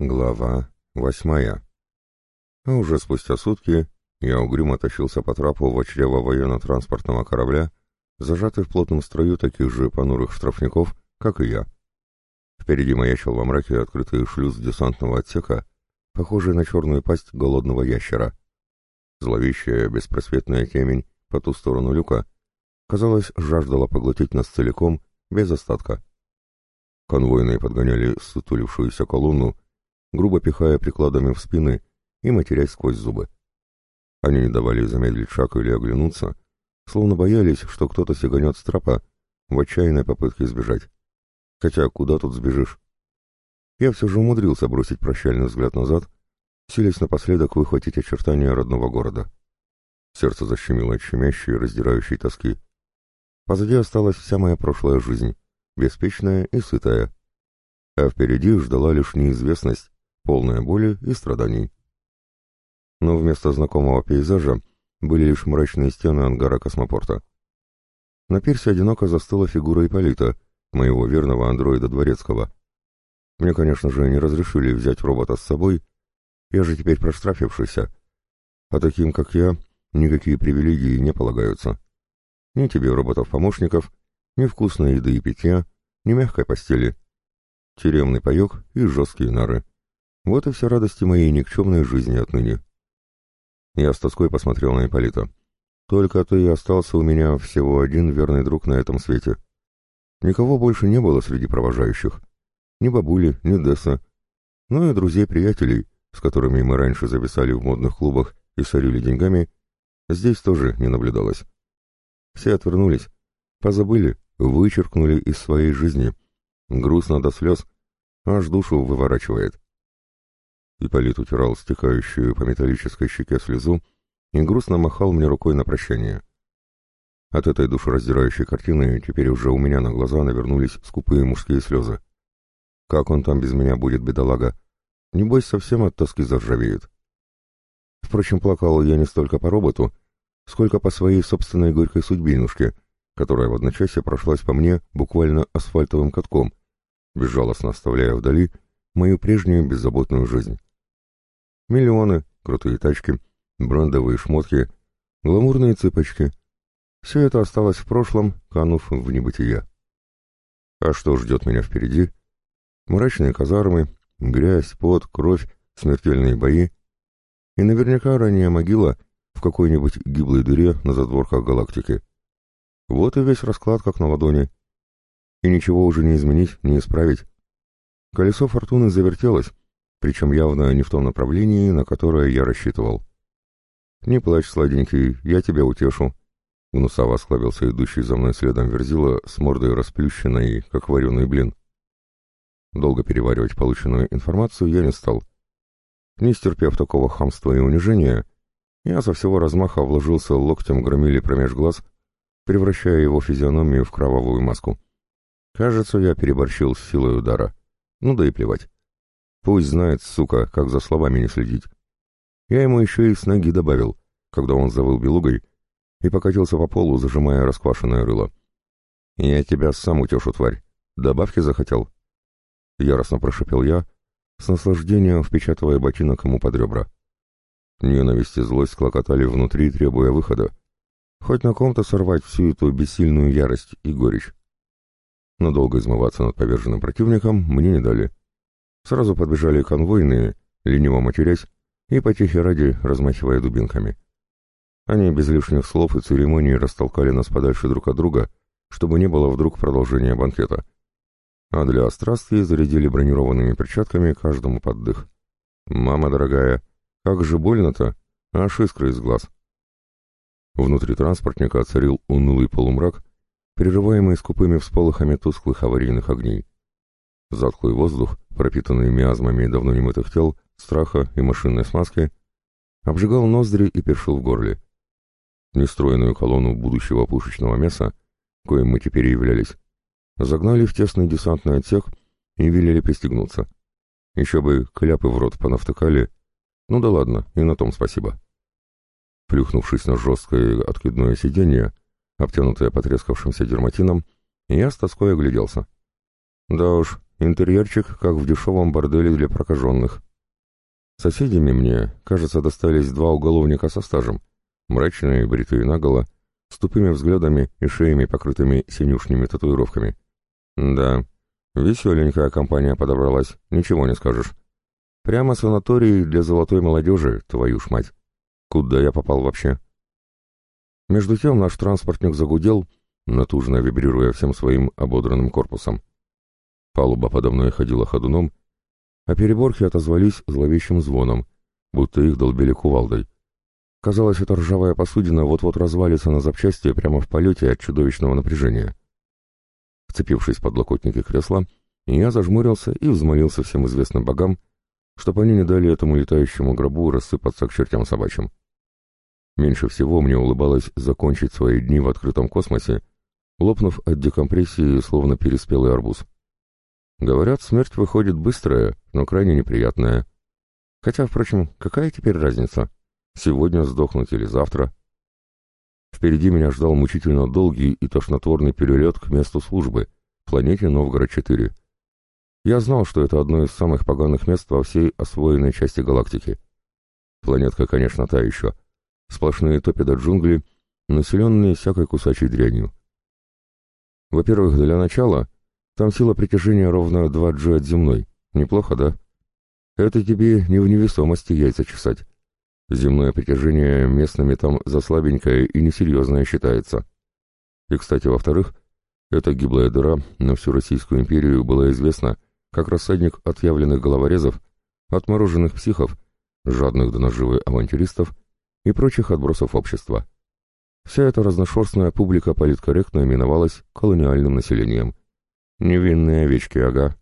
Глава восьмая. А уже спустя сутки я угрюмо тащился по трапу в чрево военно-транспортного корабля, зажатый в плотном строю таких же понурых штрафников, как и я. Впереди маячил во мраке открытый шлюз десантного отсека, похожий на черную пасть голодного ящера. Зловещая беспросветная темень по ту сторону люка, казалось, жаждала поглотить нас целиком, без остатка. Конвойные подгоняли сутулившуюся колонну, грубо пихая прикладами в спины и матерясь сквозь зубы. Они не давали замедлить шаг или оглянуться, словно боялись, что кто-то сиганет с тропа в отчаянной попытке сбежать. Хотя куда тут сбежишь? Я все же умудрился бросить прощальный взгляд назад, силясь напоследок выхватить очертания родного города. Сердце защемило от щемящей, раздирающей тоски. Позади осталась вся моя прошлая жизнь, беспечная и сытая. А впереди ждала лишь неизвестность, полная боли и страданий. Но вместо знакомого пейзажа были лишь мрачные стены ангара космопорта. На пирсе одиноко застыла фигура Иполита, моего верного андроида Дворецкого. Мне, конечно же, не разрешили взять робота с собой, я же теперь проштрафившийся. А таким, как я, никакие привилегии не полагаются. Ни тебе роботов-помощников, ни вкусной еды и питья, ни мягкой постели. Тюремный паёк и жесткие нары. Вот и все радости моей никчемной жизни отныне. Я с тоской посмотрел на Ипполита. Только ты и остался у меня всего один верный друг на этом свете. Никого больше не было среди провожающих. Ни бабули, ни Десса. Ну и друзей-приятелей, с которыми мы раньше зависали в модных клубах и сорили деньгами, здесь тоже не наблюдалось. Все отвернулись, позабыли, вычеркнули из своей жизни. Грустно до слез, аж душу выворачивает. Ипполит утирал стекающую по металлической щеке слезу и грустно махал мне рукой на прощание. От этой душераздирающей картины теперь уже у меня на глаза навернулись скупые мужские слезы. Как он там без меня будет, бедолага? Небось, совсем от тоски заржавеет. Впрочем, плакал я не столько по роботу, сколько по своей собственной горькой судьбинушке, которая в одночасье прошлась по мне буквально асфальтовым катком, безжалостно оставляя вдали мою прежнюю беззаботную жизнь. Миллионы, крутые тачки, брендовые шмотки, гламурные цыпочки. Все это осталось в прошлом, канув в небытие. А что ждет меня впереди? Мрачные казармы, грязь, пот, кровь, смертельные бои. И наверняка ранняя могила в какой-нибудь гиблой дыре на задворках галактики. Вот и весь расклад, как на ладони. И ничего уже не изменить, не исправить. Колесо фортуны завертелось, причем явно не в том направлении, на которое я рассчитывал. «Не плачь, сладенький, я тебя утешу», — гнусаво осклабился идущий за мной следом верзила с мордой расплющенной, как вареный блин. Долго переваривать полученную информацию я не стал. Не стерпев такого хамства и унижения, я со всего размаха вложился локтем громили промеж глаз, превращая его физиономию в кровавую маску. Кажется, я переборщил с силой удара. Ну да и плевать. Пусть знает, сука, как за словами не следить. Я ему еще и с ноги добавил, когда он завыл белугой и покатился по полу, зажимая расквашенное рыло. «Я тебя сам утешу, тварь. Добавки захотел?» Яростно прошипел я, с наслаждением впечатывая ботинок ему под ребра. Ненависть и злость клокотали внутри, требуя выхода. Хоть на ком-то сорвать всю эту бессильную ярость и горечь. Но долго измываться над поверженным противником мне не дали. Сразу подбежали конвойные, лениво матерясь и потихе ради размахивая дубинками. Они без лишних слов и церемоний растолкали нас подальше друг от друга, чтобы не было вдруг продолжения банкета. А для страсти зарядили бронированными перчатками каждому под дых. «Мама дорогая, как же больно-то! Аж искры из глаз!» Внутри транспортника царил унылый полумрак, прерываемый скупыми всполохами тусклых аварийных огней. Затхлый воздух, пропитанный миазмами давно немытых тел, страха и машинной смазки, обжигал ноздри и першил в горле. Нестроенную колонну будущего пушечного мяса, коим мы теперь являлись, загнали в тесный десантный отсек и велели пристегнуться. Еще бы кляпы в рот понавтыкали. Ну да ладно, и на том спасибо. Плюхнувшись на жесткое откидное сиденье, обтянутое потрескавшимся дерматином, я с тоской огляделся. Да уж, Интерьерчик, как в дешевом борделе для прокаженных. Соседями мне, кажется, достались два уголовника со стажем, мрачные, бритые наголо, с тупыми взглядами и шеями, покрытыми синюшными татуировками. Да, веселенькая компания подобралась, ничего не скажешь. Прямо санаторий для золотой молодежи, твою ж мать. Куда я попал вообще? Между тем наш транспортник загудел, натужно вибрируя всем своим ободранным корпусом. Палуба подо мной ходила ходуном, а переборки отозвались зловещим звоном, будто их долбили кувалдой. Казалось, эта ржавая посудина вот-вот развалится на запчасти прямо в полете от чудовищного напряжения. Вцепившись под локотники кресла, я зажмурился и взмолился всем известным богам, чтобы они не дали этому летающему гробу рассыпаться к чертям собачьим. Меньше всего мне улыбалось закончить свои дни в открытом космосе, лопнув от декомпрессии, словно переспелый арбуз. Говорят, смерть выходит быстрая, но крайне неприятная. Хотя, впрочем, какая теперь разница? Сегодня сдохнуть или завтра? Впереди меня ждал мучительно долгий и тошнотворный перелет к месту службы, планете Новгород-4. Я знал, что это одно из самых поганых мест во всей освоенной части галактики. Планетка, конечно, та еще. Сплошные топида джунгли, населенные всякой кусачей дрянью. Во-первых, для начала — там сила притяжения ровно 2G от земной. Неплохо, да? Это тебе не в невесомости яйца чесать. Земное притяжение местными там за слабенькое и несерьезное считается. И, кстати, во-вторых, эта гиблая дыра на всю Российскую империю была известна как рассадник отъявленных головорезов, отмороженных психов, жадных до наживы авантюристов и прочих отбросов общества. Вся эта разношерстная публика политкорректно именовалась колониальным населением – Невинные овечки, ага.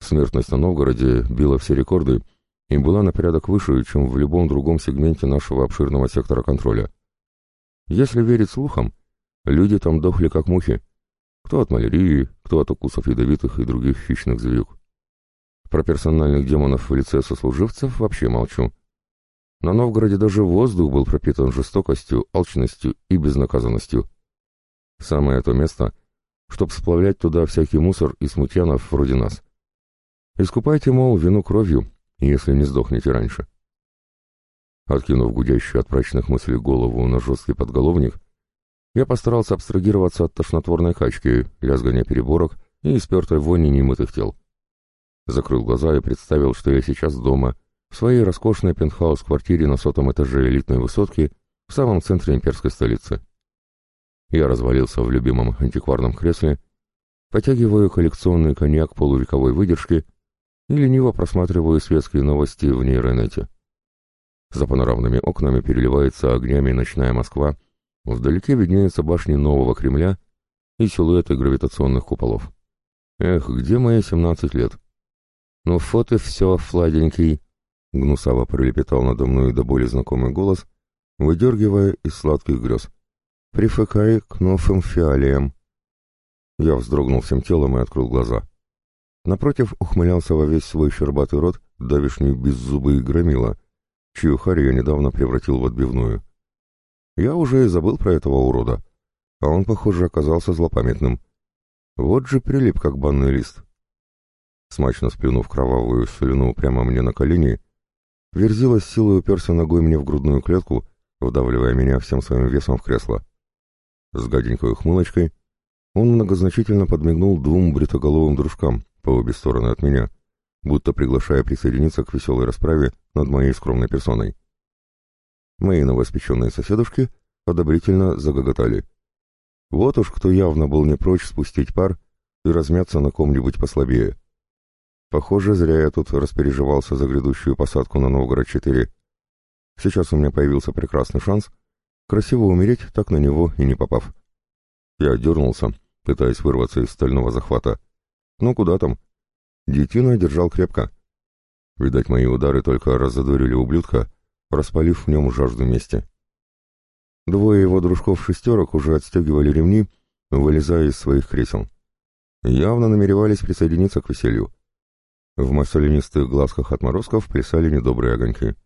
Смертность на Новгороде била все рекорды и была на порядок выше, чем в любом другом сегменте нашего обширного сектора контроля. Если верить слухам, люди там дохли как мухи. Кто от малярии, кто от укусов ядовитых и других хищных зверюк. Про персональных демонов в лице сослуживцев вообще молчу. На Новгороде даже воздух был пропитан жестокостью, алчностью и безнаказанностью. Самое то место, Чтоб сплавлять туда всякий мусор и смутьянов вроде нас. Искупайте, мол, вину кровью, если не сдохнете раньше. Откинув гудящую от прачных мыслей голову на жесткий подголовник, я постарался абстрагироваться от тошнотворной качки, лязгания переборок и испертой вони немытых тел. Закрыл глаза и представил, что я сейчас дома, в своей роскошной пентхаус-квартире на сотом этаже элитной высотки в самом центре имперской столицы. Я развалился в любимом антикварном кресле, потягиваю коллекционный коньяк полувековой выдержки и лениво просматриваю светские новости в нейронете. За панорамными окнами переливается огнями ночная Москва, вдалеке виднеются башни нового Кремля и силуэты гравитационных куполов. Эх, где мои семнадцать лет? Ну, фото все, фладенький, — гнусаво пролепетал надо мной до боли знакомый голос, выдергивая из сладких грез прифыкай к новым фиалиям». Я вздрогнул всем телом и открыл глаза. Напротив ухмылялся во весь свой щербатый рот давишний беззубый громила, чью харь я недавно превратил в отбивную. Я уже и забыл про этого урода, а он, похоже, оказался злопамятным. Вот же прилип, как банный лист. Смачно сплюнув кровавую слюну прямо мне на колени, Верзила силой уперся ногой мне в грудную клетку, вдавливая меня всем своим весом в кресло. С гаденькой ухмылочкой он многозначительно подмигнул двум бритоголовым дружкам по обе стороны от меня, будто приглашая присоединиться к веселой расправе над моей скромной персоной. Мои новоспеченные соседушки одобрительно загоготали. Вот уж кто явно был не прочь спустить пар и размяться на ком-нибудь послабее. Похоже, зря я тут распереживался за грядущую посадку на Новгород-4. Сейчас у меня появился прекрасный шанс — Красиво умереть, так на него и не попав. Я дернулся, пытаясь вырваться из стального захвата. Ну куда там? Детина держал крепко. Видать, мои удары только разодурили ублюдка, распалив в нем жажду мести. Двое его дружков-шестерок уже отстегивали ремни, вылезая из своих кресел. Явно намеревались присоединиться к веселью. В маслянистых глазках отморозков плясали недобрые огоньки.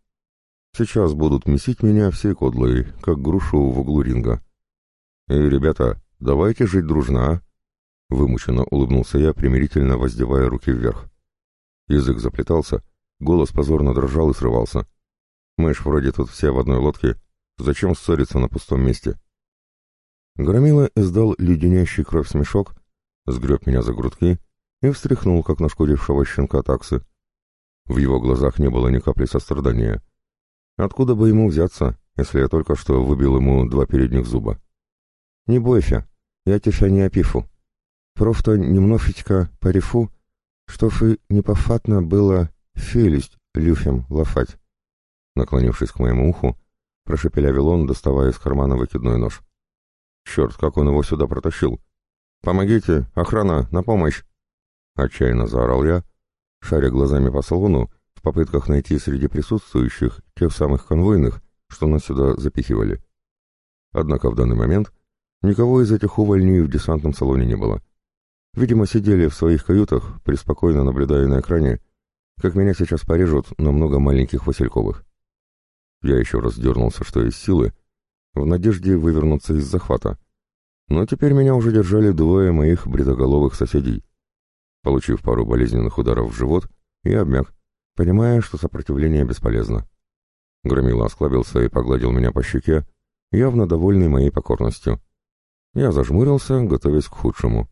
Сейчас будут месить меня все кодлой, как грушу в углу ринга. «Эй, ребята, давайте жить дружно, а?» Вымученно улыбнулся я, примирительно воздевая руки вверх. Язык заплетался, голос позорно дрожал и срывался. «Мы ж вроде тут все в одной лодке. Зачем ссориться на пустом месте?» Громила издал леденящий кровь смешок, сгреб меня за грудки и встряхнул, как нашкодившего щенка таксы. В его глазах не было ни капли сострадания — Откуда бы ему взяться, если я только что выбил ему два передних зуба? Не бойся, я тебя не опифу. Просто немножечко парифу, что и непофатно было фелисть люфем лафать. Наклонившись к моему уху, прошепелявил он, доставая из кармана выкидной нож. Черт, как он его сюда протащил! Помогите, охрана, на помощь! Отчаянно заорал я, шаря глазами по салону попытках найти среди присутствующих тех самых конвойных, что нас сюда запихивали. Однако в данный момент никого из этих увольней в десантном салоне не было. Видимо, сидели в своих каютах, преспокойно наблюдая на экране, как меня сейчас порежут на много маленьких Васильковых. Я еще раз дернулся, что из силы, в надежде вывернуться из захвата. Но теперь меня уже держали двое моих бредоголовых соседей. Получив пару болезненных ударов в живот, я обмяк, понимая, что сопротивление бесполезно. Громила осклабился и погладил меня по щеке, явно довольный моей покорностью. Я зажмурился, готовясь к худшему.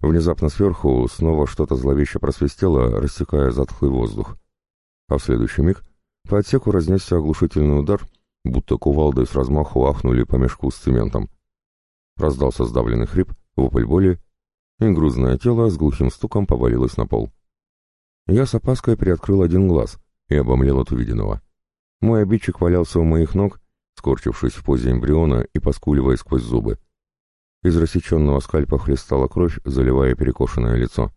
Внезапно сверху снова что-то зловеще просвистело, рассекая затхлый воздух. А в следующий миг по отсеку разнесся оглушительный удар, будто кувалдой с размаху ахнули по мешку с цементом. Раздался сдавленный хрип, вопль боли, и грузное тело с глухим стуком повалилось на пол. Я с опаской приоткрыл один глаз и обомлел от увиденного. Мой обидчик валялся у моих ног, скорчившись в позе эмбриона и поскуливая сквозь зубы. Из рассеченного скальпа хлестала кровь, заливая перекошенное лицо.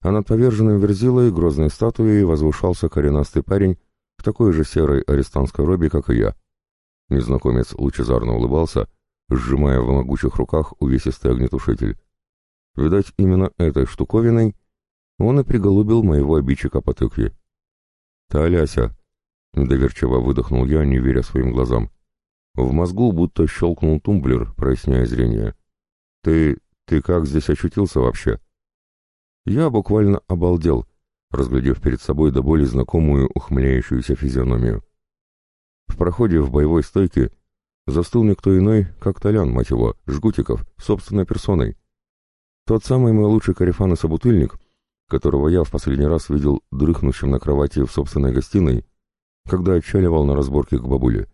А над поверженным верзилой грозной статуей возвышался коренастый парень в такой же серой арестантской робе, как и я. Незнакомец лучезарно улыбался, сжимая в могучих руках увесистый огнетушитель. Видать, именно этой штуковиной он и приголубил моего обидчика по тыкве. «Таляся!» — недоверчиво выдохнул я, не веря своим глазам. В мозгу будто щелкнул тумблер, проясняя зрение. «Ты... ты как здесь очутился вообще?» Я буквально обалдел, разглядев перед собой до боли знакомую ухмыляющуюся физиономию. В проходе в боевой стойке застыл никто иной, как Толян, мать его, Жгутиков, собственной персоной. Тот самый мой лучший корефан и собутыльник, которого я в последний раз видел дрыхнущим на кровати в собственной гостиной, когда отчаливал на разборке к бабуле.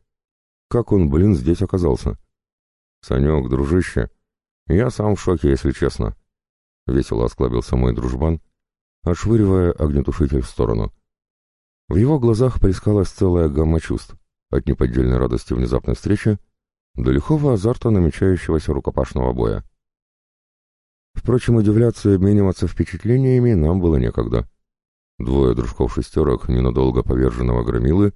Как он, блин, здесь оказался? Санек, дружище, я сам в шоке, если честно. Весело осклабился мой дружбан, отшвыривая огнетушитель в сторону. В его глазах плескалась целая гамма чувств, от неподдельной радости внезапной встречи до лихого азарта намечающегося рукопашного боя. Впрочем, удивляться и обмениваться впечатлениями нам было некогда. Двое дружков-шестерок ненадолго поверженного громилы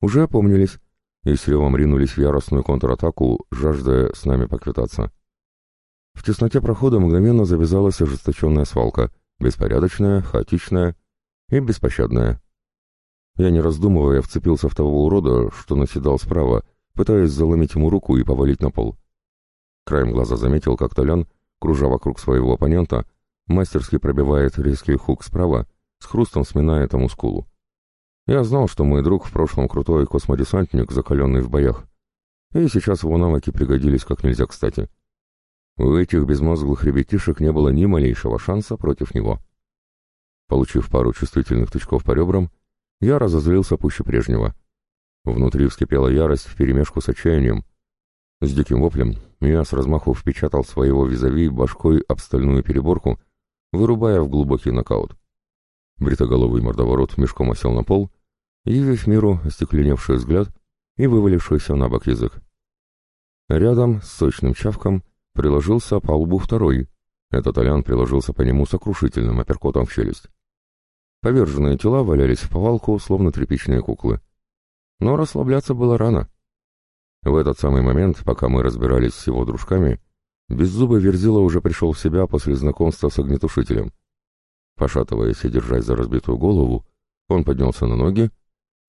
уже опомнились и с ревом ринулись в яростную контратаку, жаждая с нами поквитаться. В тесноте прохода мгновенно завязалась ожесточенная свалка, беспорядочная, хаотичная и беспощадная. Я, не раздумывая, вцепился в того урода, что наседал справа, пытаясь заломить ему руку и повалить на пол. Краем глаза заметил, как Толян — кружа вокруг своего оппонента, мастерски пробивает резкий хук справа, с хрустом сминая тому скулу. Я знал, что мой друг в прошлом крутой космодесантник, закаленный в боях, и сейчас его навыки пригодились как нельзя кстати. У этих безмозглых ребятишек не было ни малейшего шанса против него. Получив пару чувствительных тычков по ребрам, я разозлился пуще прежнего. Внутри вскипела ярость вперемешку с отчаянием, с диким воплем я с размаху впечатал своего визави башкой об стальную переборку, вырубая в глубокий нокаут. Бритоголовый мордоворот мешком осел на пол, явив миру остекленевший взгляд и вывалившийся на бок язык. Рядом с сочным чавком приложился по лбу второй. Этот Алян приложился по нему сокрушительным апперкотом в челюсть. Поверженные тела валялись в повалку, словно тряпичные куклы. Но расслабляться было рано — в этот самый момент, пока мы разбирались с его дружками, Беззубый Верзила уже пришел в себя после знакомства с огнетушителем. Пошатываясь и держась за разбитую голову, он поднялся на ноги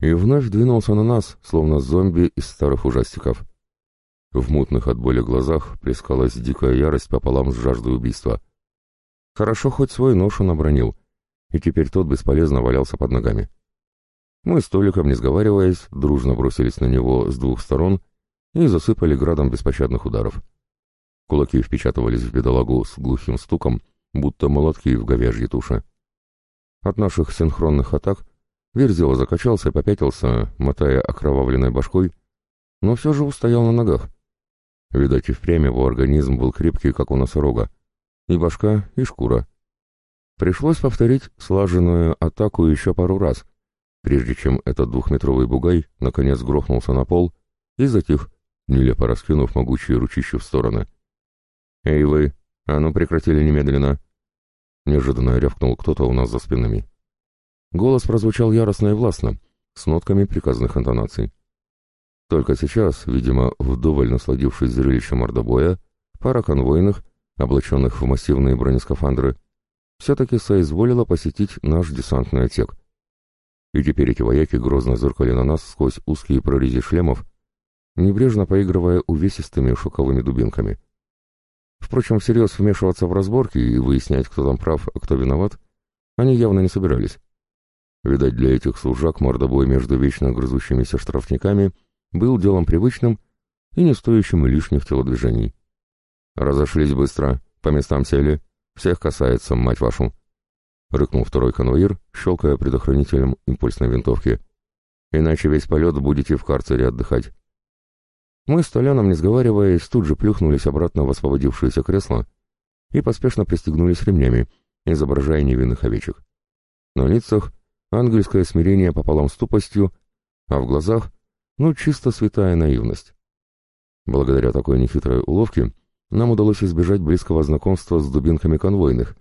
и вновь двинулся на нас, словно зомби из старых ужастиков. В мутных от боли глазах плескалась дикая ярость пополам с жаждой убийства. Хорошо хоть свой нож он обронил, и теперь тот бесполезно валялся под ногами. Мы с Толиком, не сговариваясь, дружно бросились на него с двух сторон — и засыпали градом беспощадных ударов. Кулаки впечатывались в бедолагу с глухим стуком, будто молотки в говяжье туша. От наших синхронных атак Верзила закачался, попятился, мотая окровавленной башкой, но все же устоял на ногах. Видать, и впрямь его организм был крепкий, как у носорога. И башка, и шкура. Пришлось повторить слаженную атаку еще пару раз, прежде чем этот двухметровый бугай наконец грохнулся на пол и затих, нелепо раскинув могучие ручища в стороны. «Эй вы, а ну прекратили немедленно!» Неожиданно рявкнул кто-то у нас за спинами. Голос прозвучал яростно и властно, с нотками приказных интонаций. Только сейчас, видимо, вдоволь насладившись зрелищем мордобоя, пара конвойных, облаченных в массивные бронескафандры, все-таки соизволила посетить наш десантный отсек. И теперь эти вояки грозно зыркали на нас сквозь узкие прорези шлемов, небрежно поигрывая увесистыми шоковыми дубинками. Впрочем, всерьез вмешиваться в разборки и выяснять, кто там прав, а кто виноват, они явно не собирались. Видать, для этих служак мордобой между вечно грызущимися штрафниками был делом привычным и не стоящим лишних телодвижений. «Разошлись быстро, по местам сели, всех касается, мать вашу!» — рыкнул второй конвоир, щелкая предохранителем импульсной винтовки. «Иначе весь полет будете в карцере отдыхать». Мы с Толяном, не сговариваясь, тут же плюхнулись обратно в освободившееся кресло и поспешно пристегнулись ремнями, изображая невинных овечек. На лицах ангельское смирение пополам с тупостью, а в глазах, ну, чисто святая наивность. Благодаря такой нехитрой уловке нам удалось избежать близкого знакомства с дубинками конвойных,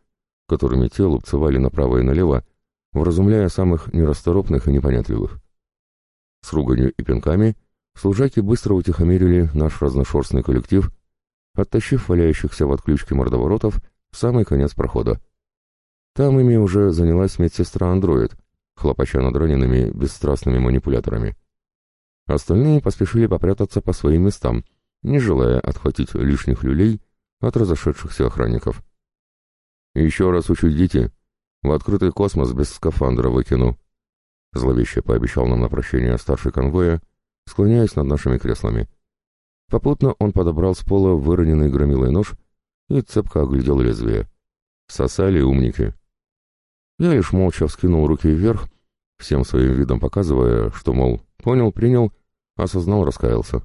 которыми те лупцевали направо и налево, вразумляя самых нерасторопных и непонятливых. С руганью и пинками Служаки быстро утихомирили наш разношерстный коллектив, оттащив валяющихся в отключке мордоворотов в самый конец прохода. Там ими уже занялась медсестра-андроид, хлопача над ранеными бесстрастными манипуляторами. Остальные поспешили попрятаться по своим местам, не желая отхватить лишних люлей от разошедшихся охранников. «Еще раз учудите, в открытый космос без скафандра выкину», — зловеще пообещал нам на прощение старший конвоя — склоняясь над нашими креслами. Попутно он подобрал с пола выроненный громилой нож и цепко оглядел лезвие. Сосали умники. Я лишь молча вскинул руки вверх, всем своим видом показывая, что, мол, понял, принял, осознал, раскаялся.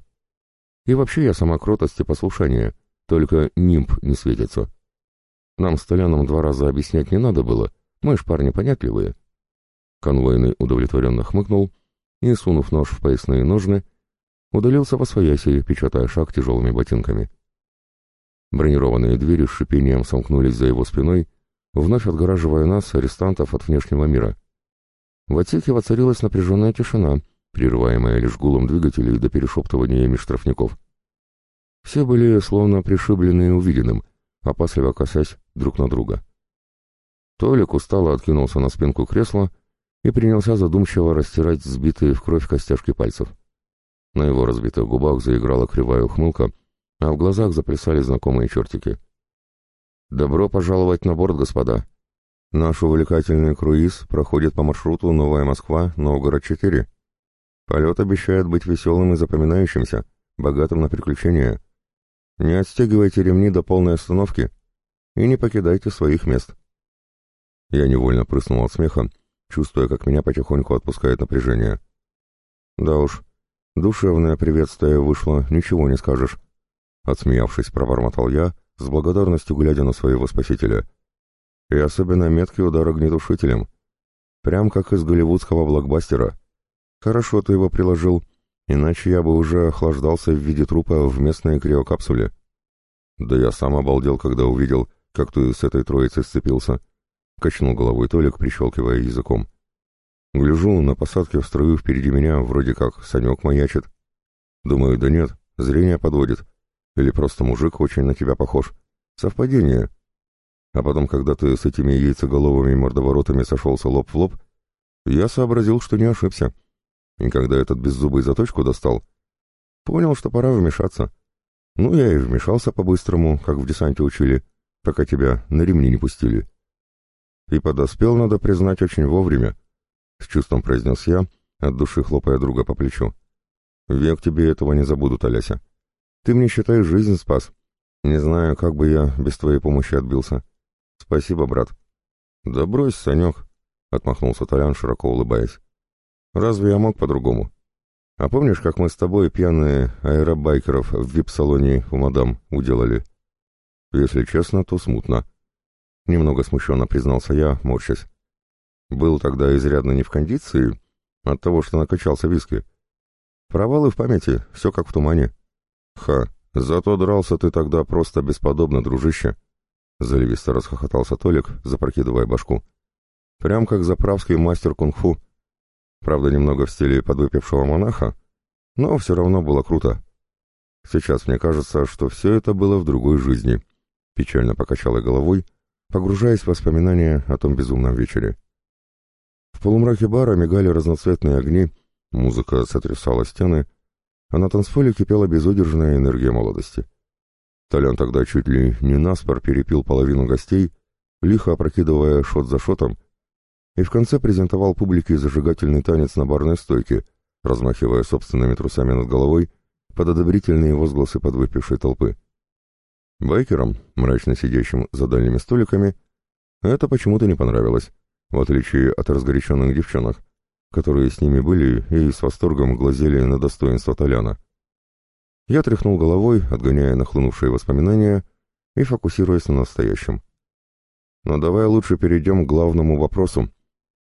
И вообще я сама кротость и послушание, только нимб не светится. Нам с Толянам два раза объяснять не надо было, мы ж парни понятливые. Конвойный удовлетворенно хмыкнул и, сунув нож в поясные ножны, удалился по своей свояси, печатая шаг тяжелыми ботинками. Бронированные двери с шипением сомкнулись за его спиной, вновь отгораживая нас, арестантов, от внешнего мира. В отсеке воцарилась напряженная тишина, прерываемая лишь гулом двигателей до перешептываниями штрафников. Все были словно пришибленные увиденным, опасливо косясь друг на друга. Толик устало откинулся на спинку кресла и принялся задумчиво растирать сбитые в кровь костяшки пальцев. На его разбитых губах заиграла кривая ухмылка, а в глазах заплясали знакомые чертики. «Добро пожаловать на борт, господа! Наш увлекательный круиз проходит по маршруту Новая Москва, Новгород-4. Полет обещает быть веселым и запоминающимся, богатым на приключения. Не отстегивайте ремни до полной остановки и не покидайте своих мест». Я невольно прыснул от смеха, чувствуя, как меня потихоньку отпускает напряжение. «Да уж, душевное приветствие вышло, ничего не скажешь», — отсмеявшись, пробормотал я, с благодарностью глядя на своего спасителя. «И особенно меткий удар огнетушителем. Прям как из голливудского блокбастера. Хорошо ты его приложил, иначе я бы уже охлаждался в виде трупа в местной криокапсуле». «Да я сам обалдел, когда увидел, как ты с этой троицей сцепился», —— качнул головой Толик, прищелкивая языком. «Гляжу, на посадке в строю впереди меня вроде как Санек маячит. Думаю, да нет, зрение подводит. Или просто мужик очень на тебя похож. Совпадение. А потом, когда ты с этими яйцеголовыми мордоворотами сошелся лоб в лоб, я сообразил, что не ошибся. И когда этот беззубый заточку достал, понял, что пора вмешаться. Ну, я и вмешался по-быстрому, как в десанте учили, пока тебя на ремни не пустили» и подоспел, надо признать, очень вовремя», — с чувством произнес я, от души хлопая друга по плечу. «Век тебе этого не забудут, Оляся. Ты мне, считай, жизнь спас. Не знаю, как бы я без твоей помощи отбился. Спасибо, брат». «Да брось, Санек», — отмахнулся Толян, широко улыбаясь. «Разве я мог по-другому? А помнишь, как мы с тобой пьяные аэробайкеров в вип-салоне у мадам уделали?» «Если честно, то смутно», Немного смущенно признался я, морщась. Был тогда изрядно не в кондиции от того, что накачался виски. Провалы в памяти, все как в тумане. Ха, зато дрался ты тогда просто бесподобно, дружище. Заливисто расхохотался Толик, запрокидывая башку. Прям как заправский мастер кунг-фу. Правда, немного в стиле подвыпившего монаха, но все равно было круто. Сейчас мне кажется, что все это было в другой жизни. Печально покачал я головой, — погружаясь в воспоминания о том безумном вечере. В полумраке бара мигали разноцветные огни, музыка сотрясала стены, а на танцполе кипела безудержная энергия молодости. Толян тогда чуть ли не наспор перепил половину гостей, лихо опрокидывая шот за шотом, и в конце презентовал публике зажигательный танец на барной стойке, размахивая собственными трусами над головой под одобрительные возгласы подвыпившей толпы. Байкерам, мрачно сидящим за дальними столиками, это почему-то не понравилось, в отличие от разгоряченных девчонок, которые с ними были и с восторгом глазели на достоинство Толяна. Я тряхнул головой, отгоняя нахлынувшие воспоминания и фокусируясь на настоящем. Но давай лучше перейдем к главному вопросу.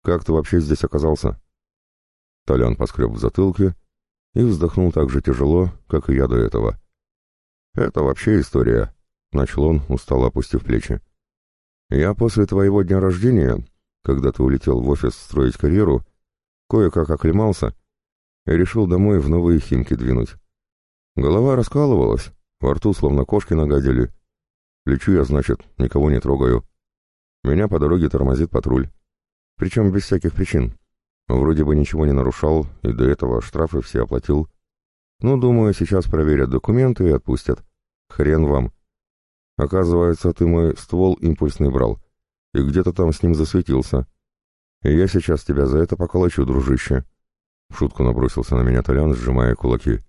Как ты вообще здесь оказался? Толян поскреб в затылке и вздохнул так же тяжело, как и я до этого. Это вообще история, Начал он, устало опустив плечи. «Я после твоего дня рождения, когда ты улетел в офис строить карьеру, кое-как оклемался и решил домой в новые Химки двинуть. Голова раскалывалась, во рту словно кошки нагадили. Лечу я, значит, никого не трогаю. Меня по дороге тормозит патруль. Причем без всяких причин. Вроде бы ничего не нарушал, и до этого штрафы все оплатил. Ну, думаю, сейчас проверят документы и отпустят. Хрен вам. Оказывается, ты мой ствол импульсный брал, и где-то там с ним засветился. И я сейчас тебя за это поколочу, дружище. В шутку набросился на меня Толян, сжимая кулаки.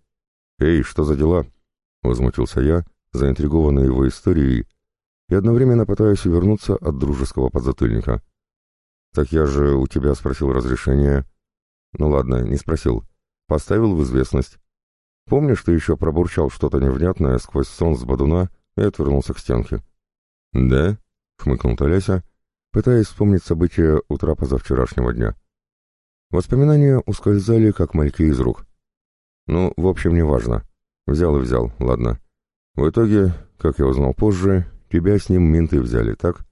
«Эй, что за дела?» — возмутился я, заинтригованный его историей, и одновременно пытаюсь увернуться от дружеского подзатыльника. «Так я же у тебя спросил разрешение». «Ну ладно, не спросил. Поставил в известность. Помнишь, ты еще пробурчал что-то невнятное сквозь сон с бодуна и отвернулся к стенке. «Да?» — хмыкнул Толяся, пытаясь вспомнить события утра позавчерашнего дня. Воспоминания ускользали, как мальки из рук. Ну, в общем, неважно. Взял и взял, ладно. В итоге, как я узнал позже, тебя с ним менты взяли, так?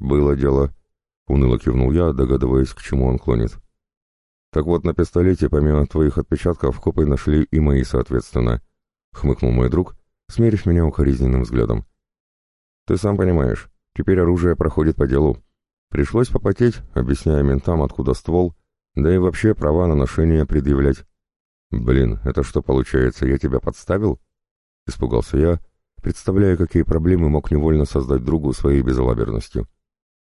Было дело. Уныло кивнул я, догадываясь, к чему он клонит. Так вот, на пистолете, помимо твоих отпечатков, копы нашли и мои, соответственно. Хмыкнул мой друг, смерив меня укоризненным взглядом. «Ты сам понимаешь, теперь оружие проходит по делу. Пришлось попотеть, объясняя ментам, откуда ствол, да и вообще права на ношение предъявлять. Блин, это что получается, я тебя подставил?» Испугался я, представляя, какие проблемы мог невольно создать другу своей безалаберностью.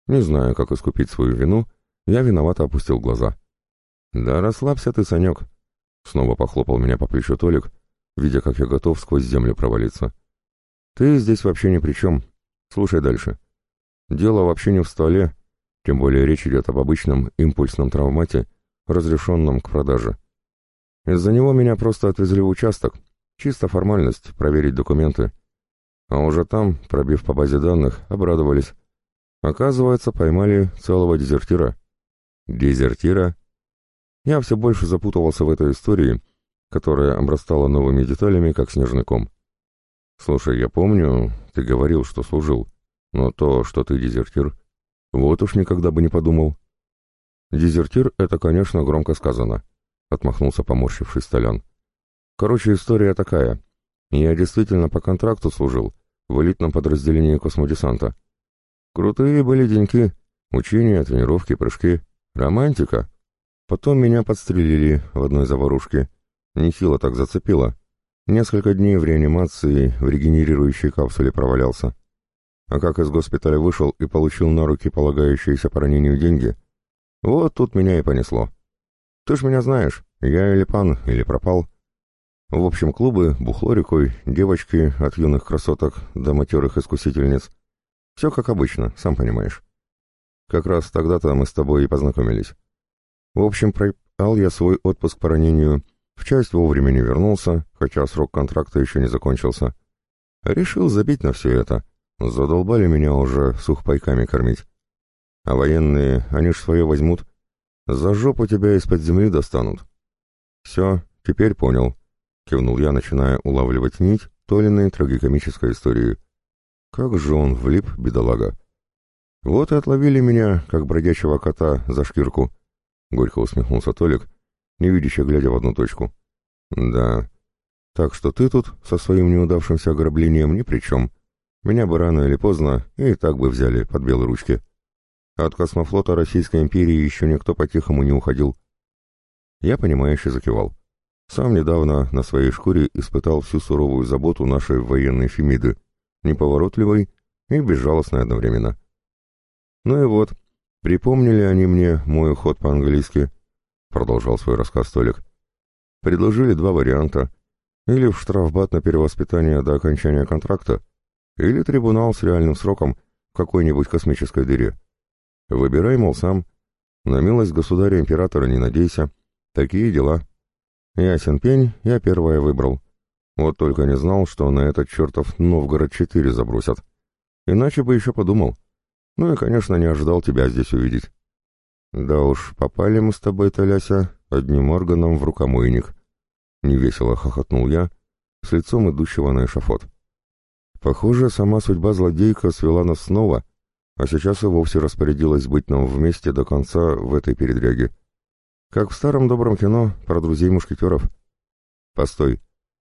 Не знаю, как искупить свою вину, я виновато опустил глаза. «Да расслабься ты, Санек!» Снова похлопал меня по плечу Толик, видя, как я готов сквозь землю провалиться. «Ты здесь вообще ни при чем. Слушай дальше. Дело вообще не в столе, тем более речь идет об обычном импульсном травмате, разрешенном к продаже. Из-за него меня просто отвезли в участок, чисто формальность, проверить документы. А уже там, пробив по базе данных, обрадовались. Оказывается, поймали целого дезертира». «Дезертира?» Я все больше запутывался в этой истории — которая обрастала новыми деталями, как снежный ком. «Слушай, я помню, ты говорил, что служил, но то, что ты дезертир, вот уж никогда бы не подумал». «Дезертир — это, конечно, громко сказано», — отмахнулся поморщившись Столян. «Короче, история такая. Я действительно по контракту служил в элитном подразделении космодесанта. Крутые были деньки, учения, тренировки, прыжки, романтика. Потом меня подстрелили в одной заварушке». Нехило так зацепило. Несколько дней в реанимации в регенерирующей капсуле провалялся. А как из госпиталя вышел и получил на руки полагающиеся по ранению деньги, вот тут меня и понесло. Ты ж меня знаешь, я или пан, или пропал. В общем, клубы, бухло рекой, девочки от юных красоток до матерых искусительниц. Все как обычно, сам понимаешь. Как раз тогда-то мы с тобой и познакомились. В общем, пропал я свой отпуск по ранению – в часть вовремя не вернулся, хотя срок контракта еще не закончился. Решил забить на все это. Задолбали меня уже сухпайками кормить. А военные, они ж свое возьмут. За жопу тебя из-под земли достанут. Все, теперь понял. Кивнул я, начиная улавливать нить Толиной трагикомической истории. Как же он влип, бедолага. Вот и отловили меня, как бродячего кота, за шкирку. Горько усмехнулся Толик, невидяще глядя в одну точку. «Да. Так что ты тут со своим неудавшимся ограблением ни при чем. Меня бы рано или поздно и так бы взяли под белые ручки. От космофлота Российской империи еще никто по-тихому не уходил». Я понимающе закивал. Сам недавно на своей шкуре испытал всю суровую заботу нашей военной фемиды, неповоротливой и безжалостной одновременно. Ну и вот, припомнили они мне мой уход по-английски — продолжал свой рассказ Толик. Предложили два варианта. Или в штрафбат на перевоспитание до окончания контракта, или трибунал с реальным сроком в какой-нибудь космической дыре. Выбирай, мол, сам. На милость государя-императора не надейся. Такие дела. Ясен пень, я первое выбрал. Вот только не знал, что на этот чертов Новгород-4 забросят. Иначе бы еще подумал. Ну и, конечно, не ожидал тебя здесь увидеть. «Да уж, попали мы с тобой, Толяся, одним органом в рукомойник», — невесело хохотнул я, с лицом идущего на эшафот. Похоже, сама судьба злодейка свела нас снова, а сейчас и вовсе распорядилась быть нам вместе до конца в этой передряге. Как в старом добром кино про друзей-мушкетеров. «Постой,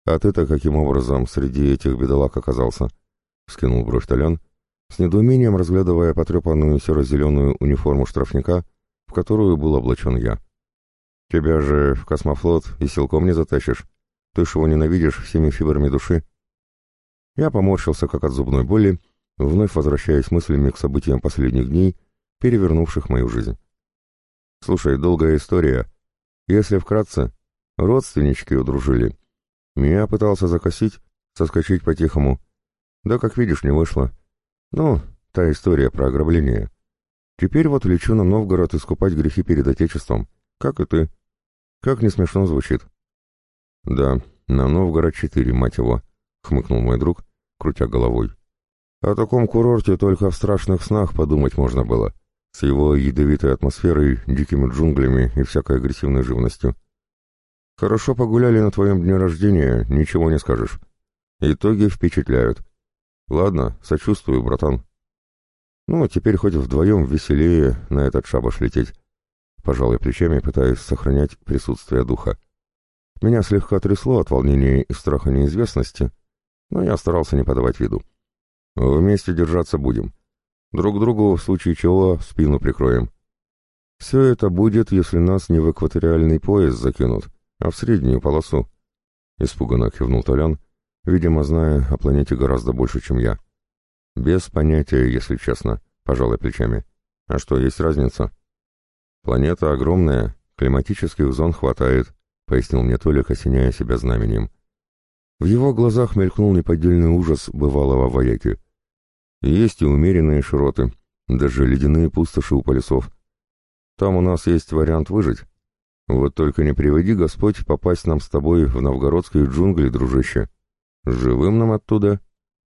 а ты-то каким образом среди этих бедолаг оказался?» — Скинул бровь Толян, с недоумением разглядывая потрепанную серо-зеленую униформу штрафника, в которую был облачен я. Тебя же в космофлот и силком не затащишь. Ты ж его ненавидишь всеми фибрами души. Я поморщился, как от зубной боли, вновь возвращаясь мыслями к событиям последних дней, перевернувших мою жизнь. Слушай, долгая история. Если вкратце, родственнички удружили. Меня пытался закосить, соскочить по-тихому. Да, как видишь, не вышло. Ну, та история про ограбление. Теперь вот лечу на Новгород искупать грехи перед Отечеством, как и ты. Как не смешно звучит. Да, на Новгород четыре мать его, — хмыкнул мой друг, крутя головой. О таком курорте только в страшных снах подумать можно было, с его ядовитой атмосферой, дикими джунглями и всякой агрессивной живностью. Хорошо погуляли на твоем дне рождения, ничего не скажешь. Итоги впечатляют. Ладно, сочувствую, братан. Ну, теперь хоть вдвоем веселее на этот шабаш лететь. Пожалуй, плечами пытаясь сохранять присутствие духа. Меня слегка трясло от волнения и страха неизвестности, но я старался не подавать виду. Вместе держаться будем. Друг другу, в случае чего, спину прикроем. Все это будет, если нас не в экваториальный пояс закинут, а в среднюю полосу. Испуганно кивнул Толян, видимо, зная о планете гораздо больше, чем я. «Без понятия, если честно», — пожалуй плечами. «А что, есть разница?» «Планета огромная, климатических зон хватает», — пояснил мне Толик, осеняя себя знаменем. В его глазах мелькнул неподдельный ужас бывалого вояки. «Есть и умеренные широты, даже ледяные пустоши у полюсов. Там у нас есть вариант выжить. Вот только не приводи, Господь, попасть нам с тобой в новгородские джунгли, дружище. Живым нам оттуда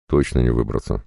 точно не выбраться».